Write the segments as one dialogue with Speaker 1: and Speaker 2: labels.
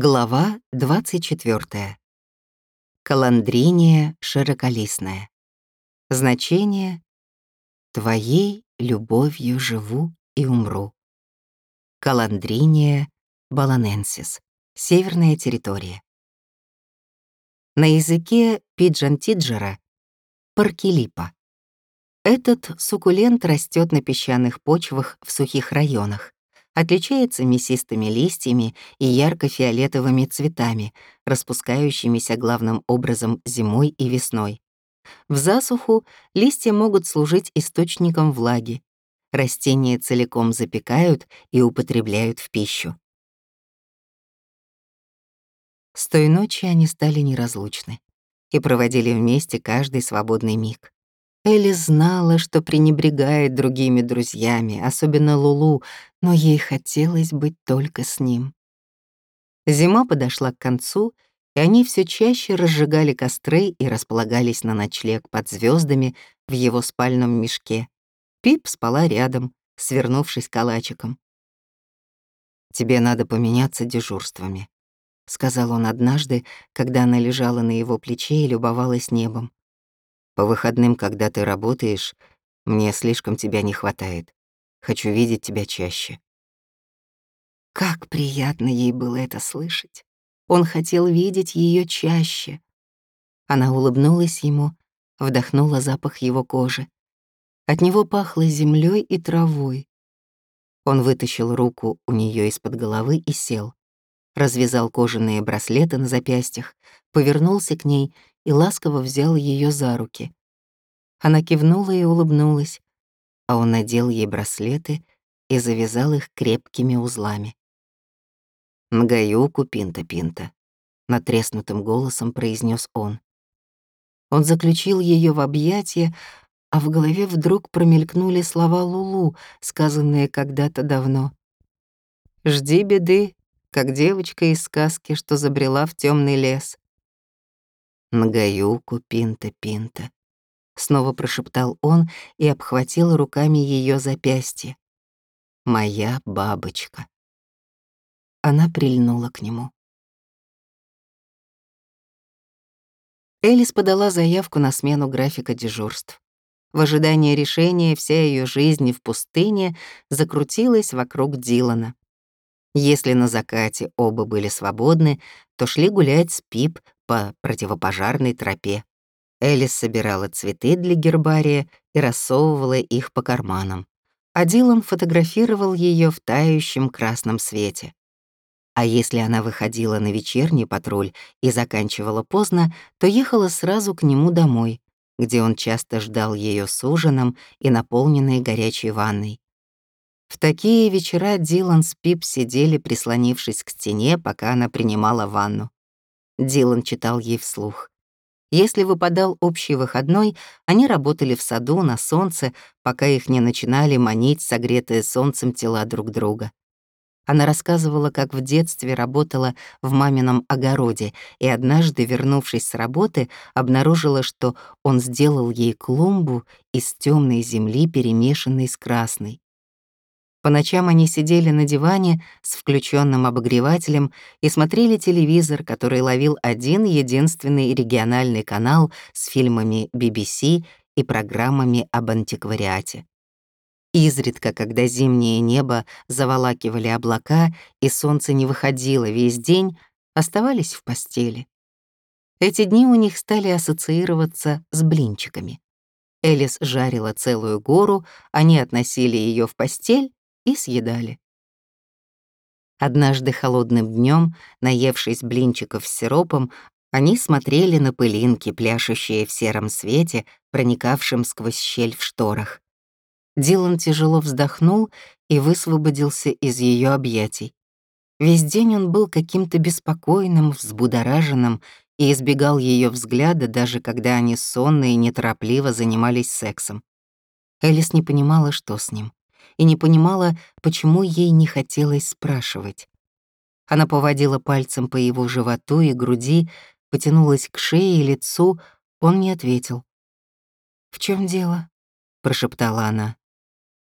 Speaker 1: Глава 24. Каландриния широколистная. Значение «Твоей любовью живу и умру». Каландриния баланенсис. Северная территория. На языке пиджантиджера — паркелипа. Этот суккулент растет на песчаных почвах в сухих районах отличается мясистыми листьями и ярко-фиолетовыми цветами, распускающимися главным образом зимой и весной. В засуху листья могут служить источником влаги. Растения целиком запекают и употребляют в пищу. С той ночи они стали неразлучны и проводили вместе каждый свободный миг. Элли знала, что пренебрегает другими друзьями, особенно Лулу, но ей хотелось быть только с ним. Зима подошла к концу, и они все чаще разжигали костры и располагались на ночлег под звездами в его спальном мешке. Пип спала рядом, свернувшись калачиком. «Тебе надо поменяться дежурствами», — сказал он однажды, когда она лежала на его плече и любовалась небом. По выходным, когда ты работаешь, мне слишком тебя не хватает. Хочу видеть тебя чаще». Как приятно ей было это слышать. Он хотел видеть ее чаще. Она улыбнулась ему, вдохнула запах его кожи. От него пахло землей и травой. Он вытащил руку у нее из-под головы и сел. Развязал кожаные браслеты на запястьях, повернулся к ней и ласково взял ее за руки. Она кивнула и улыбнулась, а он надел ей браслеты и завязал их крепкими узлами. «Нгаюку, Пинта-Пинта», — натреснутым голосом произнес он. Он заключил ее в объятия, а в голове вдруг промелькнули слова Лулу, сказанные когда-то давно. «Жди беды, как девочка из сказки, что забрела в темный лес. «Нагаюку, Пинта-Пинта», — снова прошептал он и обхватил руками ее запястье. «Моя бабочка». Она прильнула к нему. Элис подала заявку на смену графика дежурств. В ожидании решения вся ее жизнь в пустыне закрутилась вокруг Дилана. Если на закате оба были свободны, то шли гулять с Пип по противопожарной тропе. Элис собирала цветы для гербария и рассовывала их по карманам, а Дилан фотографировал ее в тающем красном свете. А если она выходила на вечерний патруль и заканчивала поздно, то ехала сразу к нему домой, где он часто ждал ее с ужином и наполненной горячей ванной. В такие вечера Дилан с Пип сидели, прислонившись к стене, пока она принимала ванну. Дилан читал ей вслух. Если выпадал общий выходной, они работали в саду на солнце, пока их не начинали манить согретые солнцем тела друг друга. Она рассказывала, как в детстве работала в мамином огороде, и однажды, вернувшись с работы, обнаружила, что он сделал ей клумбу из темной земли, перемешанной с красной. По ночам они сидели на диване с включенным обогревателем и смотрели телевизор, который ловил один единственный региональный канал с фильмами BBC и программами об антиквариате. Изредка, когда зимнее небо заволакивали облака и солнце не выходило весь день, оставались в постели. Эти дни у них стали ассоциироваться с блинчиками. Элис жарила целую гору, они относили ее в постель и съедали. Однажды холодным днем, наевшись блинчиков с сиропом, они смотрели на пылинки, пляшущие в сером свете, проникавшем сквозь щель в шторах. Дилан тяжело вздохнул и высвободился из ее объятий. Весь день он был каким-то беспокойным, взбудораженным и избегал ее взгляда, даже когда они сонно и неторопливо занимались сексом. Элис не понимала, что с ним и не понимала, почему ей не хотелось спрашивать. Она поводила пальцем по его животу и груди, потянулась к шее и лицу, он не ответил. «В чем дело?» — прошептала она.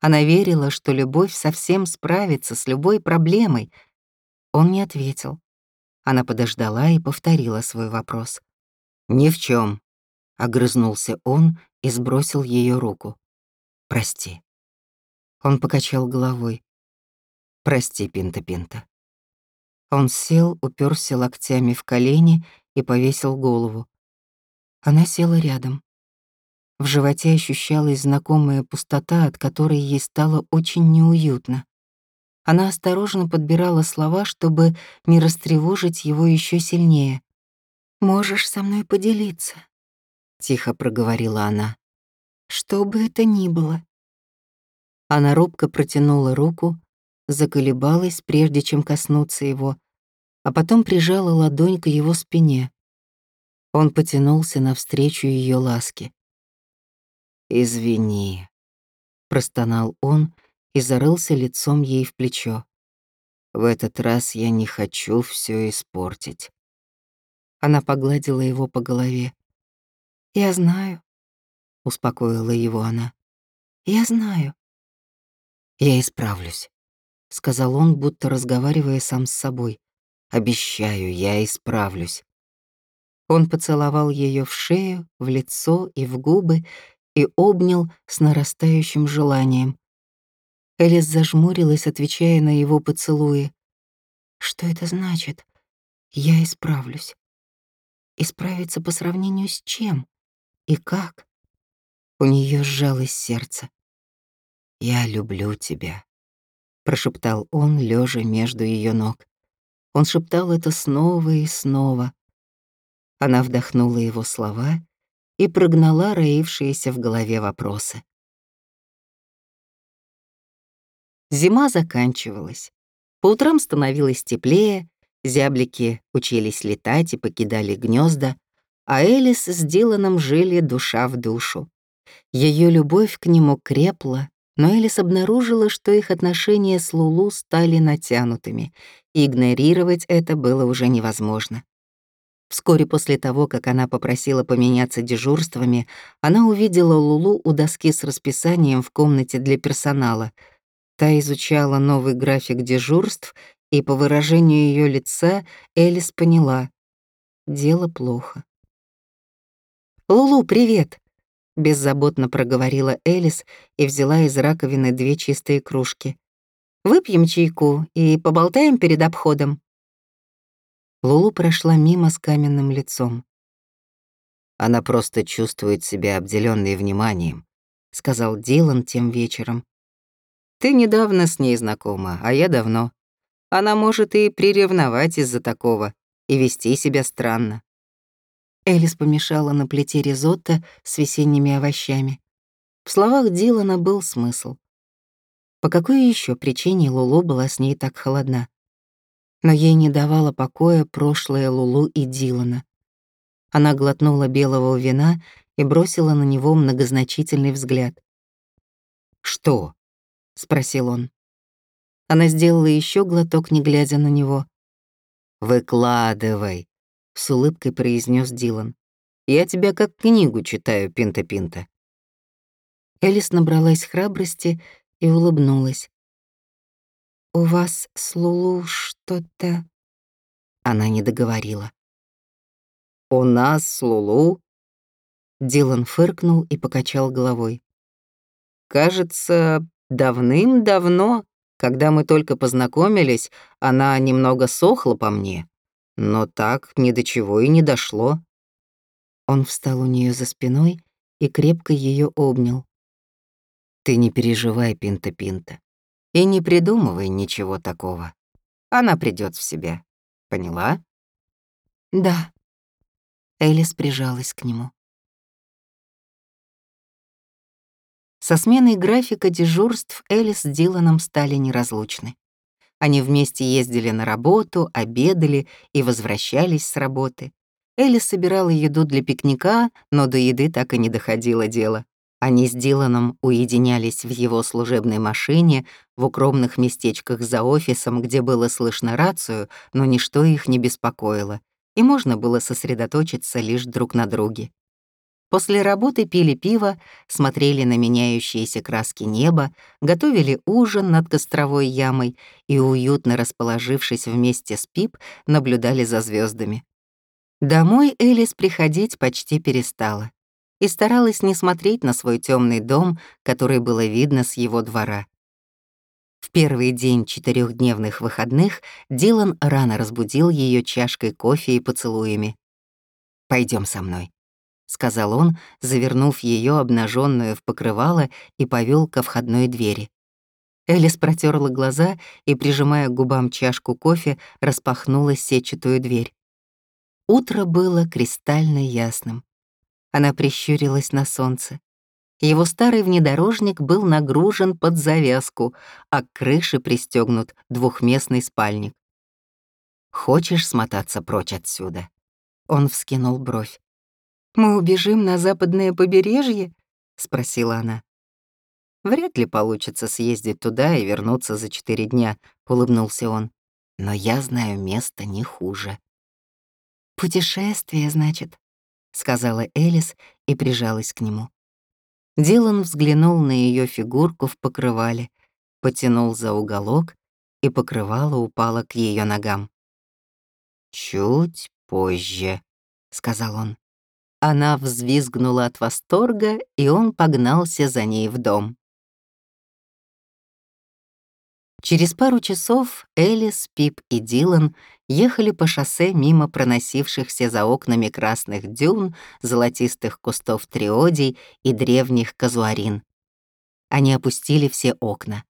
Speaker 1: Она верила, что любовь совсем справится с любой проблемой. Он не ответил. Она подождала и повторила свой вопрос. «Ни в чем, огрызнулся он и сбросил ее руку. «Прости». Он покачал головой. «Прости, Пинта-Пинта». Он сел, уперся локтями в колени и повесил голову. Она села рядом. В животе ощущалась знакомая пустота, от которой ей стало очень неуютно. Она осторожно подбирала слова, чтобы не растревожить его еще сильнее. «Можешь со мной поделиться», — тихо проговорила она. «Что бы это ни было». Она робко протянула руку, заколебалась, прежде чем коснуться его, а потом прижала ладонь к его спине. Он потянулся навстречу ее ласке. «Извини», — простонал он и зарылся лицом ей в плечо. «В этот раз я не хочу все испортить». Она погладила его по голове. «Я знаю», — успокоила его она. «Я знаю». «Я исправлюсь», — сказал он, будто разговаривая сам с собой. «Обещаю, я исправлюсь». Он поцеловал ее в шею, в лицо и в губы и обнял с нарастающим желанием. Элис зажмурилась, отвечая на его поцелуи. «Что это значит? Я исправлюсь. Исправиться по сравнению с чем? И как?» У нее сжалось сердце. «Я люблю тебя», — прошептал он, лежа между ее ног. Он шептал это снова и снова. Она вдохнула его слова и прогнала роившиеся в голове вопросы. Зима заканчивалась. По утрам становилось теплее, зяблики учились летать и покидали гнезда, а Элис с Диланом жили душа в душу. Ее любовь к нему крепла, но Элис обнаружила, что их отношения с Лулу стали натянутыми, и игнорировать это было уже невозможно. Вскоре после того, как она попросила поменяться дежурствами, она увидела Лулу у доски с расписанием в комнате для персонала — Та изучала новый график дежурств, и по выражению ее лица Элис поняла — дело плохо. «Лулу, привет!» — беззаботно проговорила Элис и взяла из раковины две чистые кружки. «Выпьем чайку и поболтаем перед обходом». Лулу прошла мимо с каменным лицом. «Она просто чувствует себя обделенной вниманием», — сказал Дилан тем вечером. Ты недавно с ней знакома, а я давно. Она может и приревновать из-за такого, и вести себя странно. Элис помешала на плите ризотто с весенними овощами. В словах Дилана был смысл. По какой еще причине Лулу была с ней так холодна? Но ей не давало покоя прошлое Лулу и Дилана. Она глотнула белого вина и бросила на него многозначительный взгляд. «Что?» — спросил он. Она сделала еще глоток, не глядя на него. «Выкладывай», — с улыбкой произнес Дилан. «Я тебя как книгу читаю, Пинта-Пинта». Элис набралась храбрости и улыбнулась. «У вас с Лулу что-то...» Она не договорила. «У нас с Лулу...» Дилан фыркнул и покачал головой. «Кажется, Давным-давно, когда мы только познакомились, она немного сохла по мне, но так ни до чего и не дошло. Он встал у нее за спиной и крепко ее обнял. «Ты не переживай, Пинта-Пинта, и не придумывай ничего такого. Она придет в себя. Поняла?» «Да». Элис прижалась к нему. Со сменой графика дежурств Элис с Диланом стали неразлучны. Они вместе ездили на работу, обедали и возвращались с работы. Элис собирала еду для пикника, но до еды так и не доходило дело. Они с Диланом уединялись в его служебной машине, в укромных местечках за офисом, где было слышно рацию, но ничто их не беспокоило, и можно было сосредоточиться лишь друг на друге. После работы пили пиво, смотрели на меняющиеся краски неба, готовили ужин над костровой ямой и, уютно расположившись вместе с Пип, наблюдали за звездами. Домой Элис приходить почти перестала и старалась не смотреть на свой темный дом, который было видно с его двора. В первый день четырехдневных выходных Дилан рано разбудил ее чашкой кофе и поцелуями. Пойдем со мной», — сказал он, завернув ее обнаженную в покрывало и повел ко входной двери. Элис протерла глаза и, прижимая к губам чашку кофе, распахнула сетчатую дверь. Утро было кристально ясным. Она прищурилась на солнце. Его старый внедорожник был нагружен под завязку, а к крыше пристегнут двухместный спальник. «Хочешь смотаться прочь отсюда?» Он вскинул бровь. «Мы убежим на западное побережье?» — спросила она. «Вряд ли получится съездить туда и вернуться за четыре дня», — улыбнулся он. «Но я знаю место не хуже». «Путешествие, значит?» — сказала Элис и прижалась к нему. Дилан взглянул на ее фигурку в покрывале, потянул за уголок, и покрывало упало к ее ногам. «Чуть позже», — сказал он. Она взвизгнула от восторга, и он погнался за ней в дом. Через пару часов Элис, Пип и Дилан ехали по шоссе мимо проносившихся за окнами красных дюн, золотистых кустов триодий и древних казуарин. Они опустили все окна.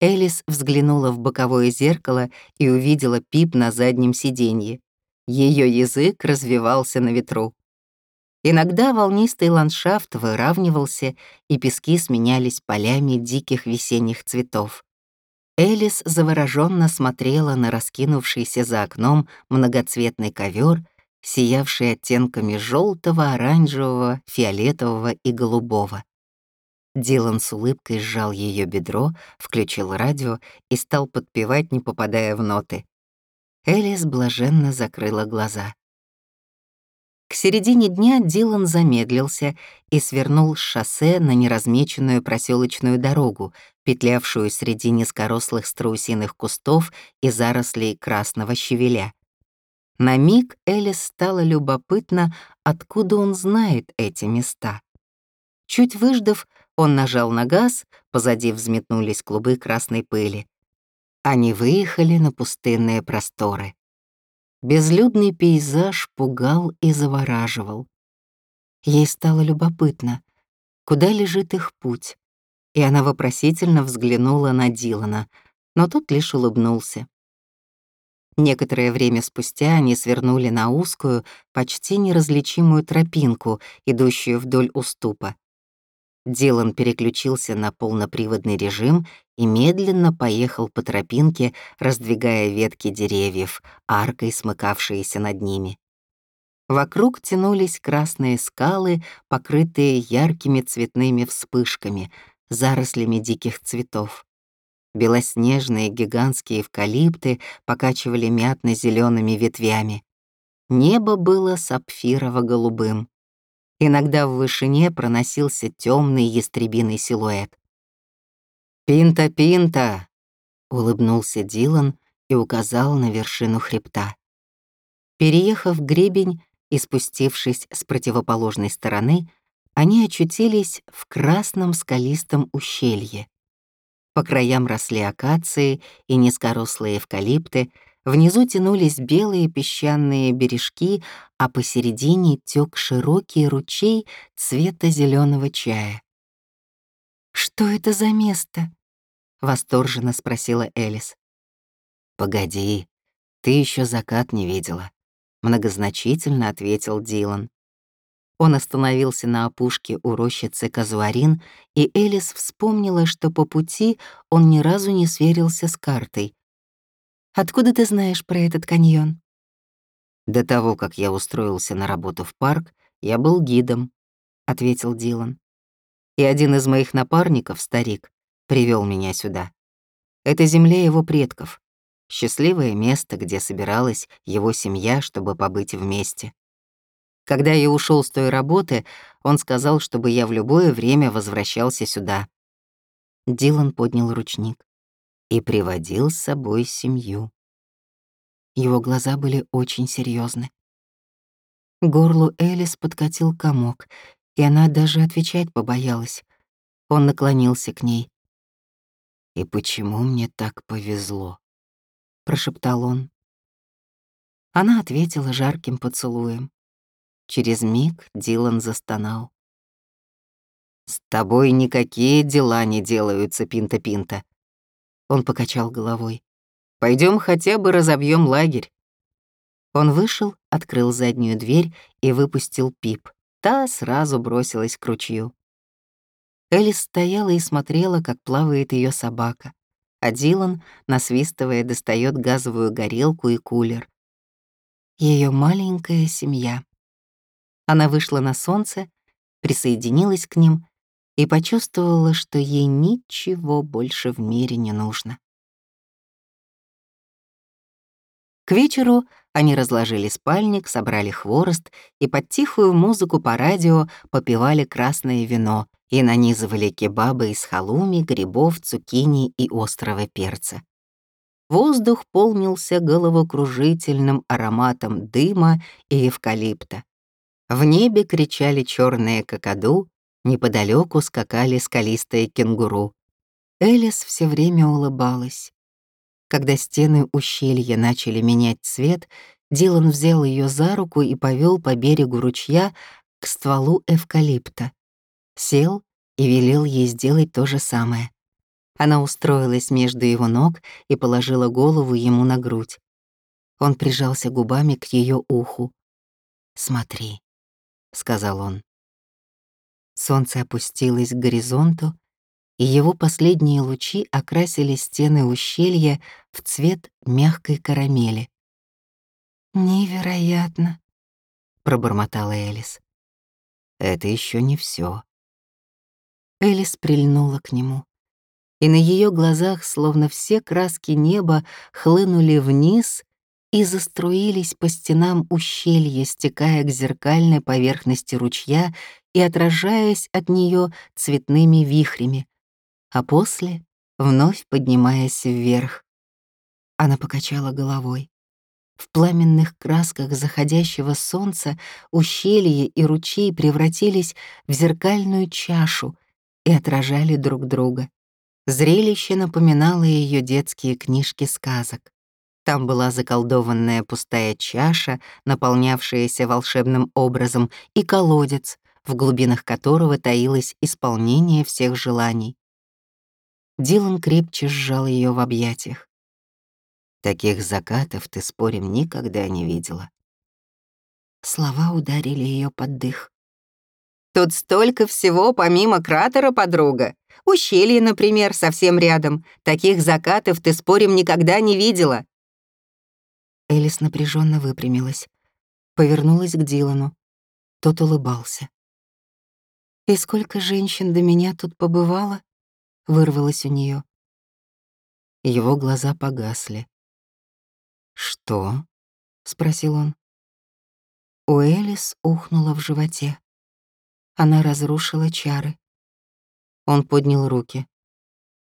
Speaker 1: Элис взглянула в боковое зеркало и увидела Пип на заднем сиденье. Ее язык развивался на ветру. Иногда волнистый ландшафт выравнивался, и пески сменялись полями диких весенних цветов. Элис завороженно смотрела на раскинувшийся за окном многоцветный ковер, сиявший оттенками желтого, оранжевого, фиолетового и голубого. Дилан с улыбкой сжал ее бедро, включил радио и стал подпевать, не попадая в ноты. Элис блаженно закрыла глаза. К середине дня Дилан замедлился и свернул с шоссе на неразмеченную проселочную дорогу, петлявшую среди низкорослых страусиных кустов и зарослей красного щавеля. На миг Элис стало любопытно, откуда он знает эти места. Чуть выждав, он нажал на газ, позади взметнулись клубы красной пыли. Они выехали на пустынные просторы. Безлюдный пейзаж пугал и завораживал. Ей стало любопытно, куда лежит их путь, и она вопросительно взглянула на Дилана, но тот лишь улыбнулся. Некоторое время спустя они свернули на узкую, почти неразличимую тропинку, идущую вдоль уступа. Дилан переключился на полноприводный режим и медленно поехал по тропинке, раздвигая ветки деревьев, аркой смыкавшиеся над ними. Вокруг тянулись красные скалы, покрытые яркими цветными вспышками, зарослями диких цветов. Белоснежные гигантские эвкалипты покачивали мятно зелеными ветвями. Небо было сапфирово-голубым. Иногда в вышине проносился темный ястребиный силуэт. «Пинта-пинта!» — улыбнулся Дилан и указал на вершину хребта. Переехав гребень и спустившись с противоположной стороны, они очутились в красном скалистом ущелье. По краям росли акации и низкорослые эвкалипты, Внизу тянулись белые песчаные бережки, а посередине тек широкий ручей цвета зеленого чая. «Что это за место?» — восторженно спросила Элис. «Погоди, ты еще закат не видела», — многозначительно ответил Дилан. Он остановился на опушке у рощицы Казуарин, и Элис вспомнила, что по пути он ни разу не сверился с картой, Откуда ты знаешь про этот каньон?» «До того, как я устроился на работу в парк, я был гидом», — ответил Дилан. «И один из моих напарников, старик, привел меня сюда. Это земля его предков, счастливое место, где собиралась его семья, чтобы побыть вместе. Когда я ушел с той работы, он сказал, чтобы я в любое время возвращался сюда. Дилан поднял ручник и приводил с собой семью. Его глаза были очень серьезны. Горлу Элис подкатил комок, и она даже отвечать побоялась. Он наклонился к ней. «И почему мне так повезло?» — прошептал он. Она ответила жарким поцелуем. Через миг Дилан застонал. «С тобой никакие дела не делаются, Пинта-Пинта». Он покачал головой. Пойдем хотя бы разобьем лагерь». Он вышел, открыл заднюю дверь и выпустил пип. Та сразу бросилась к ручью. Элис стояла и смотрела, как плавает ее собака, а Дилан, насвистывая, достает газовую горелку и кулер. Ее маленькая семья. Она вышла на солнце, присоединилась к ним и почувствовала, что ей ничего больше в мире не нужно. К вечеру они разложили спальник, собрали хворост и под тихую музыку по радио попивали красное вино и нанизывали кебабы из халуми, грибов, цукини и острого перца. Воздух полнился головокружительным ароматом дыма и эвкалипта. В небе кричали черные какаду, неподалеку скакали скалистые кенгуру. Элис все время улыбалась. Когда стены ущелья начали менять цвет, Дилан взял ее за руку и повел по берегу ручья к стволу эвкалипта. Сел и велел ей сделать то же самое. Она устроилась между его ног и положила голову ему на грудь. Он прижался губами к ее уху. «Смотри», — сказал он. Солнце опустилось к горизонту, и его последние лучи окрасили стены ущелья в цвет мягкой карамели. «Невероятно», — пробормотала Элис. «Это еще не все. Элис прильнула к нему, и на ее глазах, словно все краски неба, хлынули вниз и заструились по стенам ущелья, стекая к зеркальной поверхности ручья и отражаясь от нее цветными вихрями, а после вновь поднимаясь вверх. Она покачала головой. В пламенных красках заходящего солнца ущелье и ручей превратились в зеркальную чашу и отражали друг друга. Зрелище напоминало ее детские книжки сказок. Там была заколдованная пустая чаша, наполнявшаяся волшебным образом, и колодец, в глубинах которого таилось исполнение всех желаний. Дилан крепче сжал ее в объятиях. Таких закатов ты, спорим, никогда не видела. Слова ударили ее под дых. Тут столько всего помимо кратера, подруга. Ущелье, например, совсем рядом. Таких закатов ты, спорим, никогда не видела. Элис напряженно выпрямилась, повернулась к Дилану. Тот улыбался. «И сколько женщин до меня тут побывало?» вырвалось у нее. Его глаза погасли. «Что?» — спросил он. У Элис ухнула в животе. Она разрушила чары. Он поднял руки.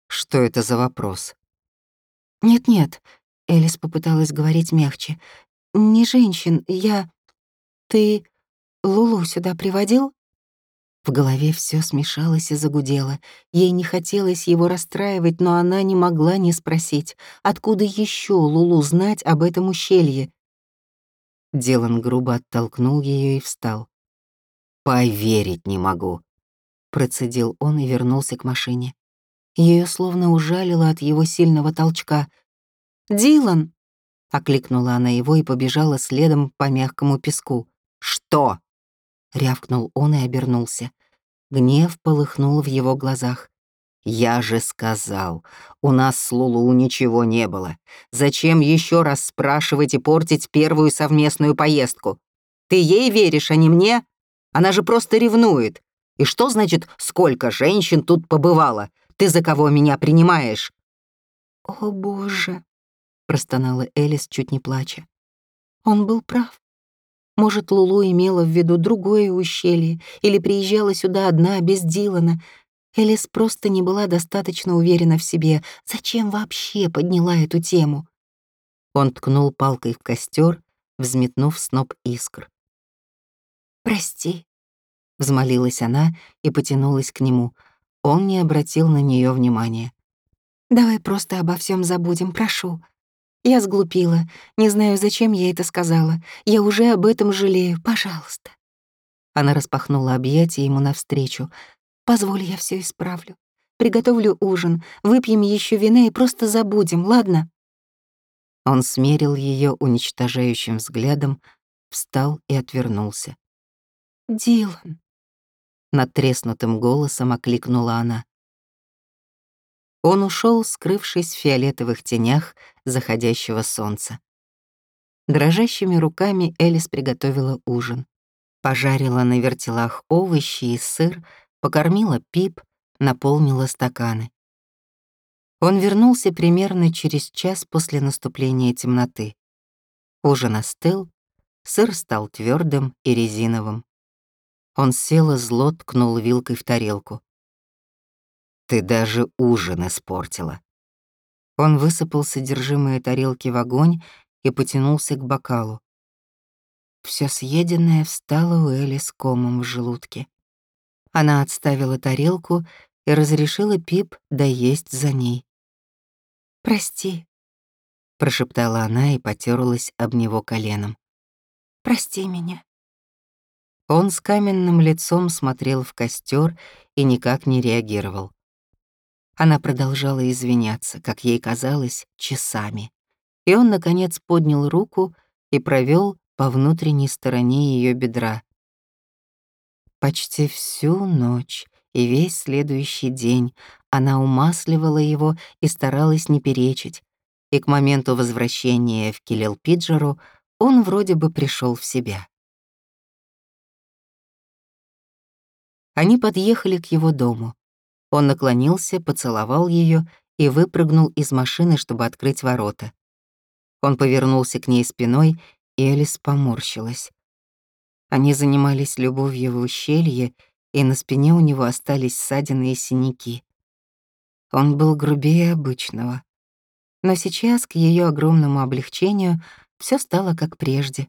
Speaker 1: «Что это за вопрос?» «Нет-нет», — Элис попыталась говорить мягче. «Не женщин, я... Ты Лулу сюда приводил?» В голове все смешалось и загудело. Ей не хотелось его расстраивать, но она не могла не спросить, откуда еще Лулу знать об этом ущелье. Делан грубо оттолкнул ее и встал. «Поверить не могу», — процедил он и вернулся к машине. Ее словно ужалило от его сильного толчка. «Дилан!» — окликнула она его и побежала следом по мягкому песку. «Что?» — рявкнул он и обернулся. Гнев полыхнул в его глазах. «Я же сказал, у нас с Лулу ничего не было. Зачем еще раз спрашивать и портить первую совместную поездку? Ты ей веришь, а не мне? Она же просто ревнует. И что значит, сколько женщин тут побывало? Ты за кого меня принимаешь?» «О, боже!» — простонала Элис, чуть не плача. «Он был прав. Может, Лулу имела в виду другое ущелье или приезжала сюда одна, без Дилана. Элис просто не была достаточно уверена в себе. Зачем вообще подняла эту тему? Он ткнул палкой в костер, взметнув сноп искр. «Прости», — взмолилась она и потянулась к нему. Он не обратил на нее внимания. «Давай просто обо всем забудем, прошу. Я сглупила. Не знаю, зачем я это сказала. Я уже об этом жалею. Пожалуйста. Она распахнула объятия ему навстречу. Позволь, я все исправлю. Приготовлю ужин, выпьем еще вина и просто забудем, ладно? Он смерил ее уничтожающим взглядом, встал и отвернулся. «Дилан!» Над треснутым голосом окликнула она. Он ушел, скрывшись в фиолетовых тенях заходящего солнца. Дрожащими руками Элис приготовила ужин. Пожарила на вертелах овощи и сыр, покормила пип, наполнила стаканы. Он вернулся примерно через час после наступления темноты. Ужин остыл, сыр стал твердым и резиновым. Он сел и зло ткнул вилкой в тарелку. Ты даже ужин испортила. Он высыпал содержимое тарелки в огонь и потянулся к бокалу. Все съеденное встало у Эли с комом в желудке. Она отставила тарелку и разрешила Пип доесть за ней. «Прости», — прошептала она и потерлась об него коленом. «Прости меня». Он с каменным лицом смотрел в костер и никак не реагировал. Она продолжала извиняться, как ей казалось, часами. И он, наконец, поднял руку и провел по внутренней стороне ее бедра. Почти всю ночь и весь следующий день она умасливала его и старалась не перечить, и к моменту возвращения в Килелпиджеру он вроде бы пришел в себя. Они подъехали к его дому. Он наклонился, поцеловал ее и выпрыгнул из машины, чтобы открыть ворота. Он повернулся к ней спиной, и Элис поморщилась. Они занимались любовью в ущелье, и на спине у него остались ссадины и синяки. Он был грубее обычного. Но сейчас, к ее огромному облегчению, все стало как прежде.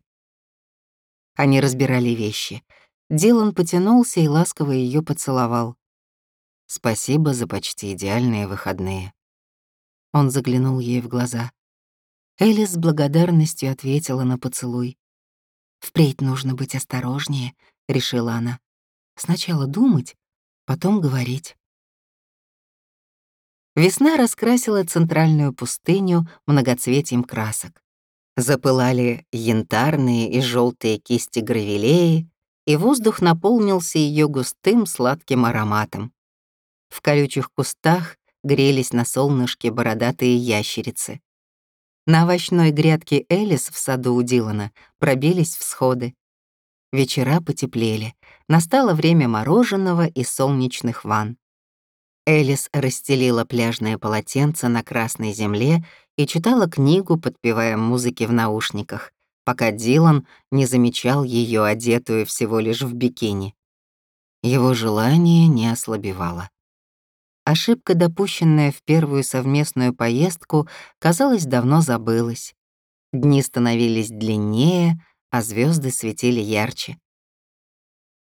Speaker 1: Они разбирали вещи. Дилан потянулся и ласково ее поцеловал. Спасибо за почти идеальные выходные. Он заглянул ей в глаза. Элис с благодарностью ответила на поцелуй. «Впредь нужно быть осторожнее», — решила она. «Сначала думать, потом говорить». Весна раскрасила центральную пустыню многоцветием красок. Запылали янтарные и желтые кисти гравелеи, и воздух наполнился ее густым сладким ароматом. В колючих кустах грелись на солнышке бородатые ящерицы. На овощной грядке Элис в саду у Дилана пробились всходы. Вечера потеплели, настало время мороженого и солнечных ванн. Элис расстелила пляжное полотенце на красной земле и читала книгу, подпевая музыке в наушниках, пока Дилан не замечал ее одетую всего лишь в бикини. Его желание не ослабевало. Ошибка, допущенная в первую совместную поездку, казалось, давно забылась. Дни становились длиннее, а звезды светили ярче.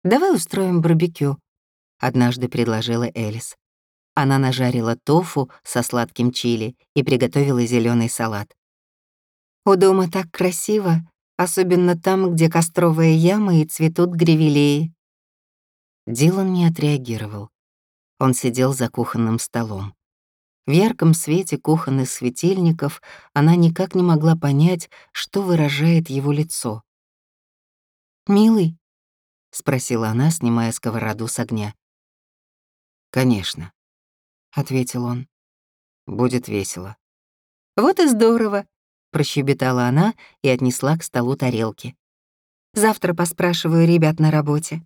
Speaker 1: «Давай устроим барбекю», — однажды предложила Элис. Она нажарила тофу со сладким чили и приготовила зеленый салат. «У дома так красиво, особенно там, где костровая яма и цветут гревелеи». Дилан не отреагировал. Он сидел за кухонным столом. В ярком свете кухонных светильников она никак не могла понять, что выражает его лицо. «Милый?» — спросила она, снимая сковороду с огня. «Конечно», — ответил он. «Будет весело». «Вот и здорово», — прощебетала она и отнесла к столу тарелки. «Завтра поспрашиваю ребят на работе».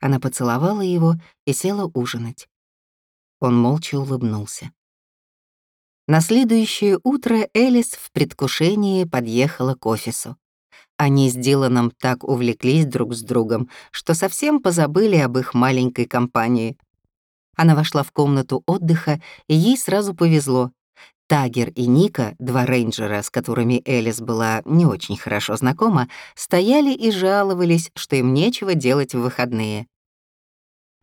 Speaker 1: Она поцеловала его и села ужинать. Он молча улыбнулся. На следующее утро Элис в предвкушении подъехала к офису. Они с Диланом так увлеклись друг с другом, что совсем позабыли об их маленькой компании. Она вошла в комнату отдыха, и ей сразу повезло. Тагер и Ника, два рейнджера, с которыми Элис была не очень хорошо знакома, стояли и жаловались, что им нечего делать в выходные.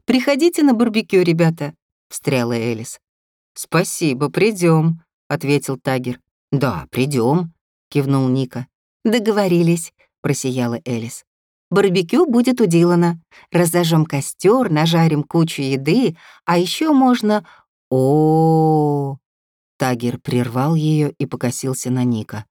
Speaker 1: «Приходите на барбекю, ребята», — встряла Элис. «Спасибо, придем, ответил Тагер. «Да, придем, кивнул Ника. «Договорились», — просияла Элис. «Барбекю будет у Дилана. Разожжем костер, нажарим кучу еды, а еще можно... о, Тагер прервал ее и покосился на Ника.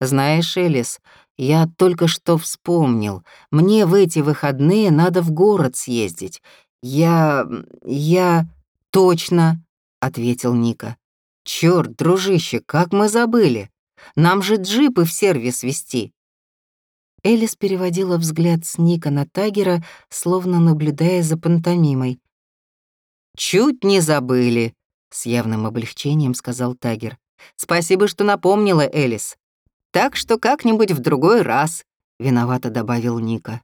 Speaker 1: «Знаешь, Элис, я только что вспомнил. Мне в эти выходные надо в город съездить. Я... я... точно», — ответил Ника. «Чёрт, дружище, как мы забыли! Нам же джипы в сервис вести!» Элис переводила взгляд с Ника на Тагера, словно наблюдая за пантомимой. «Чуть не забыли», — с явным облегчением сказал Тагер. «Спасибо, что напомнила, Элис. Так что как-нибудь в другой раз», — виновато добавил Ника.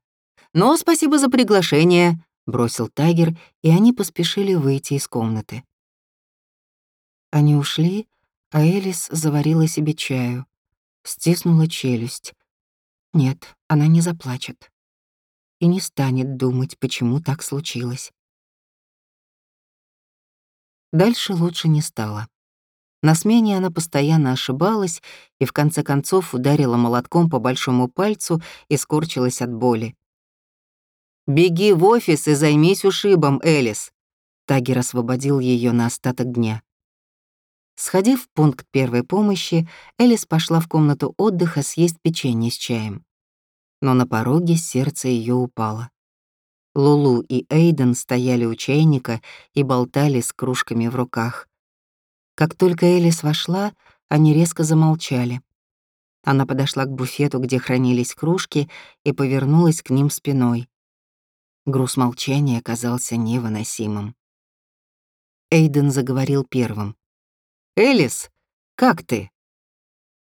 Speaker 1: «Но спасибо за приглашение», — бросил Тагер, и они поспешили выйти из комнаты. Они ушли, а Элис заварила себе чаю. Стиснула челюсть. Нет, она не заплачет. И не станет думать, почему так случилось. Дальше лучше не стало. На смене она постоянно ошибалась и в конце концов ударила молотком по большому пальцу и скорчилась от боли. «Беги в офис и займись ушибом, Элис!» Тагер освободил ее на остаток дня. Сходив в пункт первой помощи, Элис пошла в комнату отдыха съесть печенье с чаем. Но на пороге сердце ее упало. Лулу и Эйден стояли у чайника и болтали с кружками в руках. Как только Элис вошла, они резко замолчали. Она подошла к буфету, где хранились кружки, и повернулась к ним спиной. Груз молчания оказался невыносимым. Эйден заговорил первым. «Элис, как ты?»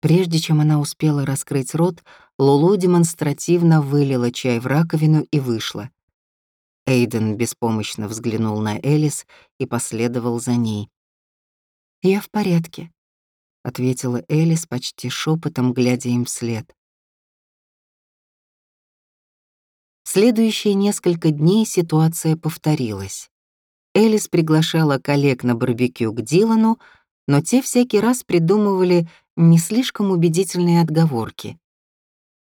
Speaker 1: Прежде чем она успела раскрыть рот, Лулу демонстративно вылила чай в раковину и вышла. Эйден беспомощно взглянул на Элис и последовал за ней. «Я в порядке», — ответила Элис почти шепотом, глядя им вслед. В следующие несколько дней ситуация повторилась. Элис приглашала коллег на барбекю к Дилану, но те всякий раз придумывали не слишком убедительные отговорки.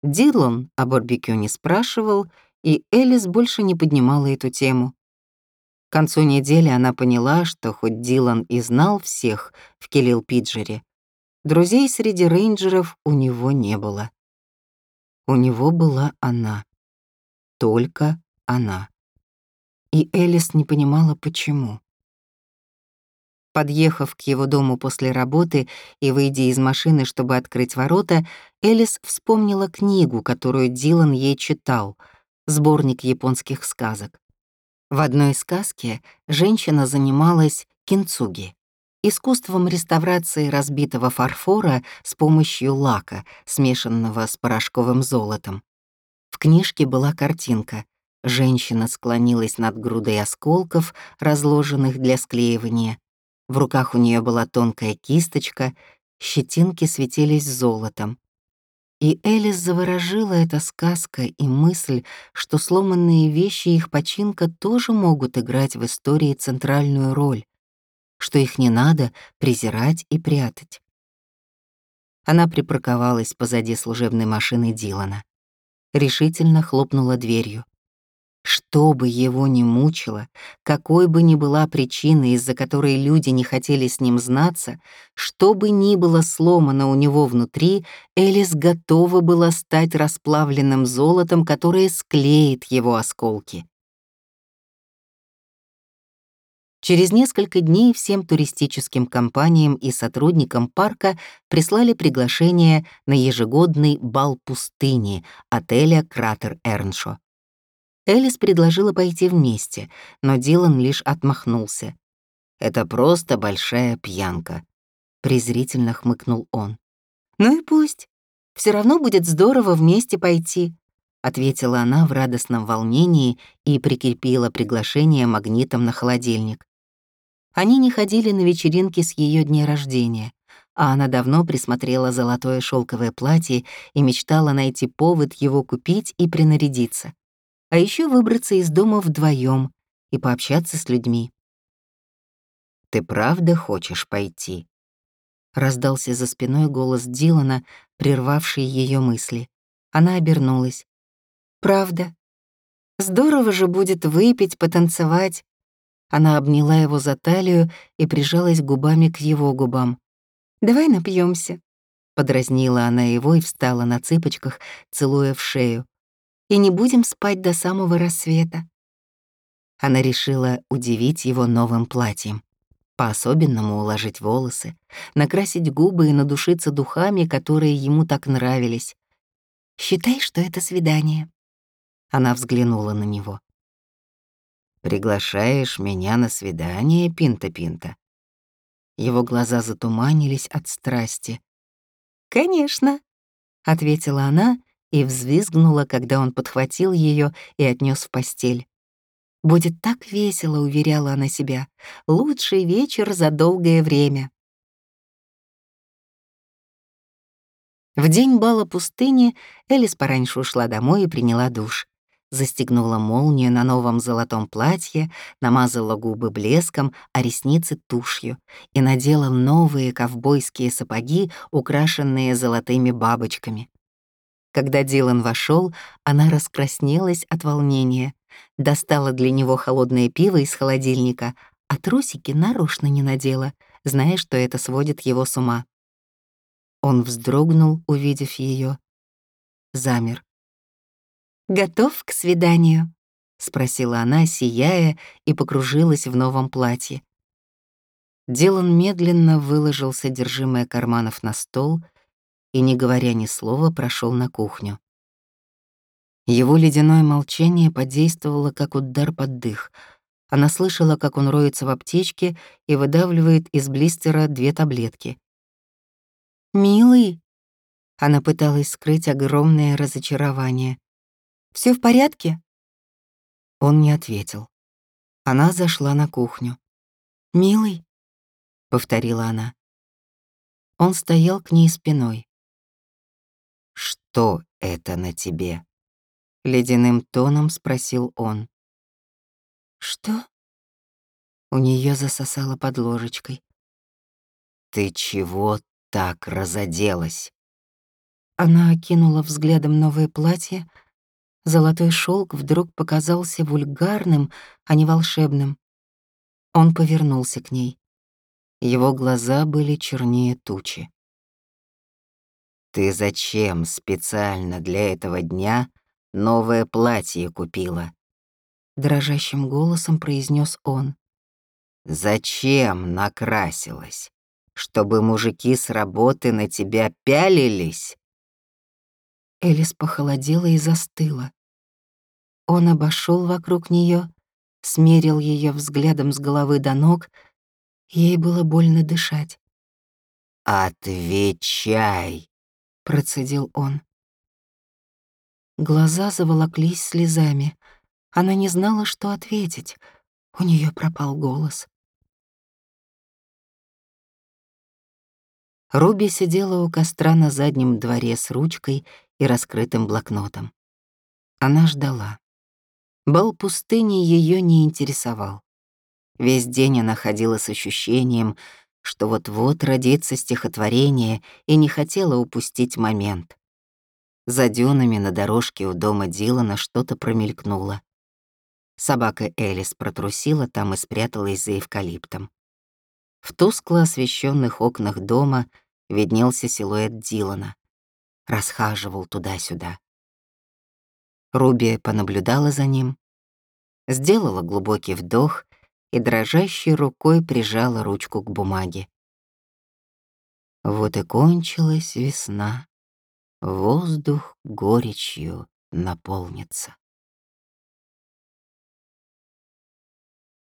Speaker 1: Дилан о барбекю не спрашивал, и Элис больше не поднимала эту тему. К концу недели она поняла, что хоть Дилан и знал всех в Келил-Пиджере, друзей среди рейнджеров у него не было. У него была она. Только она. И Элис не понимала, почему. Подъехав к его дому после работы и выйдя из машины, чтобы открыть ворота, Элис вспомнила книгу, которую Дилан ей читал, сборник японских сказок. В одной сказке женщина занималась кинцуги, искусством реставрации разбитого фарфора с помощью лака, смешанного с порошковым золотом. Книжке была картинка. Женщина склонилась над грудой осколков, разложенных для склеивания, в руках у нее была тонкая кисточка, щетинки светились золотом. И Элис заворожила эта сказка и мысль, что сломанные вещи их починка тоже могут играть в истории центральную роль, что их не надо презирать и прятать. Она припарковалась позади служебной машины Дилана. Решительно хлопнула дверью. Что бы его ни мучило, какой бы ни была причина, из-за которой люди не хотели с ним знаться, что бы ни было сломано у него внутри, Элис готова была стать расплавленным золотом, которое склеит его осколки. Через несколько дней всем туристическим компаниям и сотрудникам парка прислали приглашение на ежегодный бал пустыни отеля «Кратер Эрншо». Элис предложила пойти вместе, но Дилан лишь отмахнулся. «Это просто большая пьянка», — презрительно хмыкнул он. «Ну и пусть. Все равно будет здорово вместе пойти», — ответила она в радостном волнении и прикрепила приглашение магнитом на холодильник. Они не ходили на вечеринки с ее дня рождения, а она давно присмотрела золотое шелковое платье и мечтала найти повод его купить и принарядиться. А еще выбраться из дома вдвоем и пообщаться с людьми. «Ты правда хочешь пойти?» Раздался за спиной голос Дилана, прервавший ее мысли. Она обернулась. «Правда. Здорово же будет выпить, потанцевать». Она обняла его за талию и прижалась губами к его губам. «Давай напьемся. Подразнила она его и встала на цыпочках, целуя в шею. «И не будем спать до самого рассвета». Она решила удивить его новым платьем. По-особенному уложить волосы, накрасить губы и надушиться духами, которые ему так нравились. «Считай, что это свидание». Она взглянула на него. «Приглашаешь меня на свидание, Пинта-Пинта?» Его глаза затуманились от страсти. «Конечно», — ответила она и взвизгнула, когда он подхватил ее и отнес в постель. «Будет так весело», — уверяла она себя. «Лучший вечер за долгое время». В день бала пустыни Элис пораньше ушла домой и приняла душ застегнула молнию на новом золотом платье, намазала губы блеском, а ресницы тушью и надела новые ковбойские сапоги, украшенные золотыми бабочками. Когда Дилан вошел, она раскраснелась от волнения, достала для него холодное пиво из холодильника, а трусики нарочно не надела, зная, что это сводит его с ума. Он вздрогнул, увидев ее, замер. «Готов к свиданию?» — спросила она, сияя, и покружилась в новом платье. Дилан медленно выложил содержимое карманов на стол и, не говоря ни слова, прошел на кухню. Его ледяное молчание подействовало как удар под дых. Она слышала, как он роется в аптечке и выдавливает из блистера две таблетки. «Милый!» Она пыталась скрыть огромное разочарование. Все в порядке?» Он не ответил. Она зашла на кухню. «Милый», — повторила она. Он стоял к ней спиной. «Что это на тебе?» — ледяным тоном спросил он. «Что?» У нее засосало под ложечкой. «Ты чего так разоделась?» Она окинула взглядом новое платье, Золотой шелк вдруг показался вульгарным, а не волшебным. Он повернулся к ней. Его глаза были чернее тучи. «Ты зачем специально для этого дня новое платье купила?» Дрожащим голосом произнес он. «Зачем накрасилась? Чтобы мужики с работы на тебя пялились?» Элис похолодела и застыла. Он обошел вокруг нее, смерил ее взглядом с головы до ног. Ей было больно дышать. «Отвечай!» — процедил он. Глаза заволоклись слезами. Она не знала, что ответить. У нее пропал голос. Руби сидела у костра на заднем дворе с ручкой и раскрытым блокнотом. Она ждала. Бал пустыни ее не интересовал. Весь день она ходила с ощущением, что вот-вот родится стихотворение и не хотела упустить момент. За дюнами на дорожке у дома Дилана что-то промелькнуло. Собака Элис протрусила там и спряталась за эвкалиптом. В тускло освещенных окнах дома виднелся силуэт Дилана. Расхаживал туда-сюда. Руби понаблюдала за ним, сделала глубокий вдох и дрожащей рукой прижала ручку к бумаге. Вот и кончилась весна, воздух горечью наполнится.